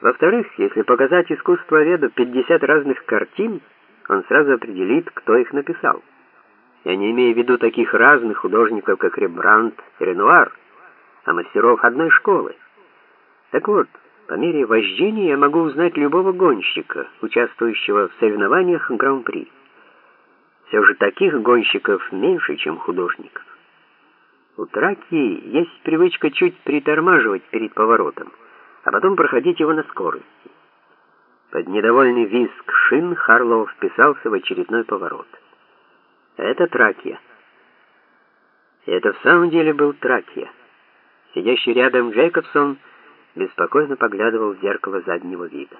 Во-вторых, если показать искусствоведу 50 разных картин, он сразу определит, кто их написал. Я не имею в виду таких разных художников, как Рембрандт и Ренуар, а мастеров одной школы. Так вот, по мере вождения я могу узнать любого гонщика, участвующего в соревнованиях Гран-при. Все же таких гонщиков меньше, чем художников. У траки есть привычка чуть притормаживать перед поворотом, а потом проходить его на скорости. Под недовольный визг шин Харлоу вписался в очередной поворот. Это Тракия. И это в самом деле был Тракия. Сидящий рядом Джейкобсон беспокойно поглядывал в зеркало заднего вида.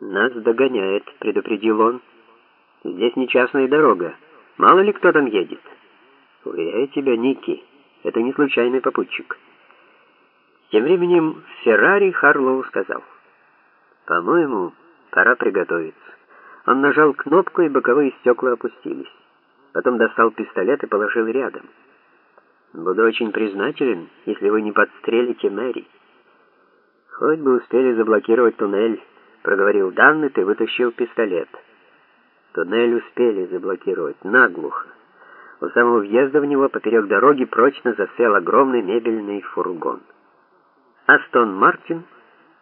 «Нас догоняет», — предупредил он. «Здесь не частная дорога. Мало ли кто там едет». «Уверяю тебя, Ники, это не случайный попутчик». Тем временем Феррари Харлоу сказал, «По-моему, пора приготовиться». Он нажал кнопку, и боковые стекла опустились. Потом достал пистолет и положил рядом. «Буду очень признателен, если вы не подстрелите Мэри». «Хоть бы успели заблокировать туннель», — проговорил Даннет и вытащил пистолет. Туннель успели заблокировать наглухо. У самого въезда в него поперек дороги прочно засел огромный мебельный фургон. Астон Мартин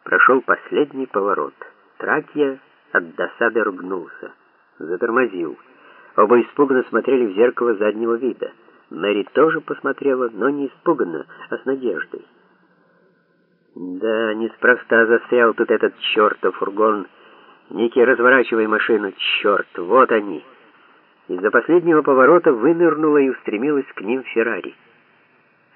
прошел последний поворот. Тракия от досады ругнулся. Затормозил. Оба испуганно смотрели в зеркало заднего вида. Мэри тоже посмотрела, но не испуганно, а с надеждой. Да, неспроста застрял тут этот чертов фургон. Ники, разворачивай машину, черт, вот они. Из-за последнего поворота вынырнула и устремилась к ним Феррари.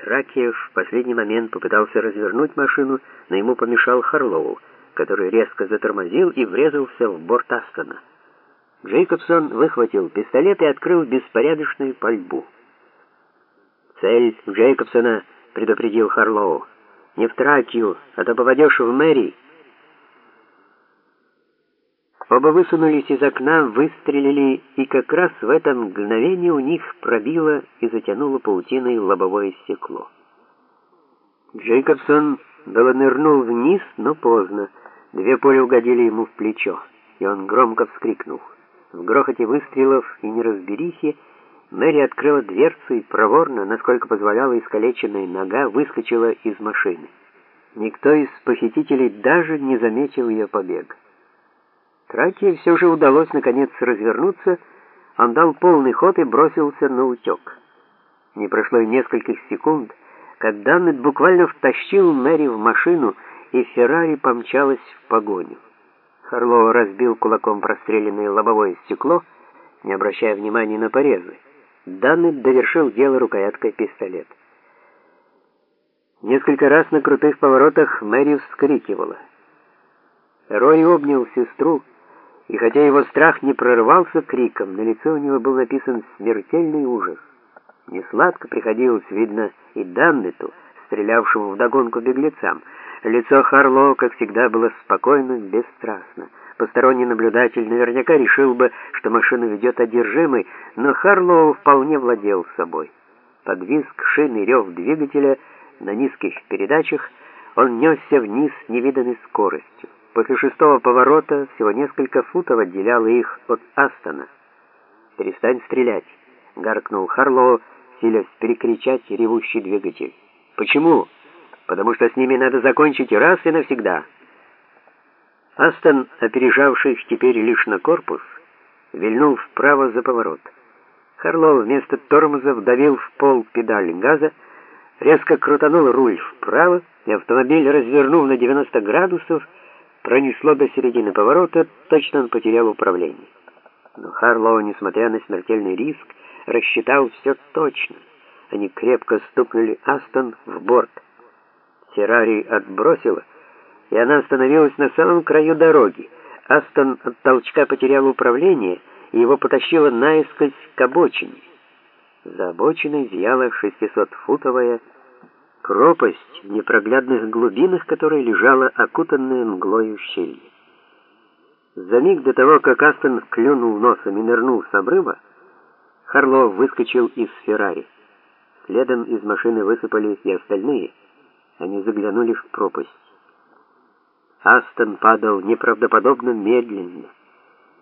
Тракиев в последний момент попытался развернуть машину, но ему помешал Харлоу, который резко затормозил и врезался в борт Астона. Джейкобсон выхватил пистолет и открыл беспорядочную пальбу. «Цель Джейкобсона», — предупредил Харлоу. Не в Тракию, а то попадешь в мэрии. Оба высунулись из окна, выстрелили, и как раз в это мгновение у них пробило и затянуло паутиной лобовое стекло. Джейкобсон было нырнул вниз, но поздно. Две пули угодили ему в плечо, и он громко вскрикнул. В грохоте выстрелов и неразберихе Мэри открыла дверцу и проворно, насколько позволяла искалеченная нога, выскочила из машины. Никто из похитителей даже не заметил ее побег. Траке все же удалось наконец развернуться, он дал полный ход и бросился на утек. Не прошло и нескольких секунд, как Даннет буквально втащил Мэри в машину, и Феррари помчалась в погоню. Харлоу разбил кулаком простреленное лобовое стекло, не обращая внимания на порезы. Данный довершил дело рукояткой пистолет. Несколько раз на крутых поворотах Мэри вскрикивала. Рой обнял сестру, и хотя его страх не прорывался криком, на лице у него был написан смертельный ужас. Несладко приходилось, видно, и Даннету, стрелявшему вдогонку беглецам. Лицо Харлоу, как всегда, было спокойно, бесстрастно. Посторонний наблюдатель наверняка решил бы, что машину ведет одержимый, но Харлоу вполне владел собой. Под визг шины рев двигателя на низких передачах он несся вниз с невиданной скоростью. После шестого поворота всего несколько футов отделяло их от Астона. «Перестань стрелять!» — гаркнул Харлоу, силясь перекричать ревущий двигатель. «Почему?» «Потому что с ними надо закончить раз и навсегда». Астон, опережавший теперь лишь на корпус, вильнул вправо за поворот. Харлоу вместо тормоза вдавил в пол педаль газа, резко крутанул руль вправо, и автомобиль, развернув на 90 градусов, пронесло до середины поворота, точно он потерял управление. Но Харлоу, несмотря на смертельный риск, рассчитал все точно. Они крепко стукнули Астон в борт. Феррари отбросило, и она остановилась на самом краю дороги. Астон от толчка потерял управление, и его потащило наискось к обочине. За обочиной зияла 600-футовая пропасть в непроглядных глубинах, которой лежала окутанная мглой ущелье. За миг до того, как Астон клюнул носом и нырнул с обрыва, Харлоу выскочил из Феррари. Следом из машины высыпали и остальные. Они заглянули в пропасть. Астон падал неправдоподобно медленно.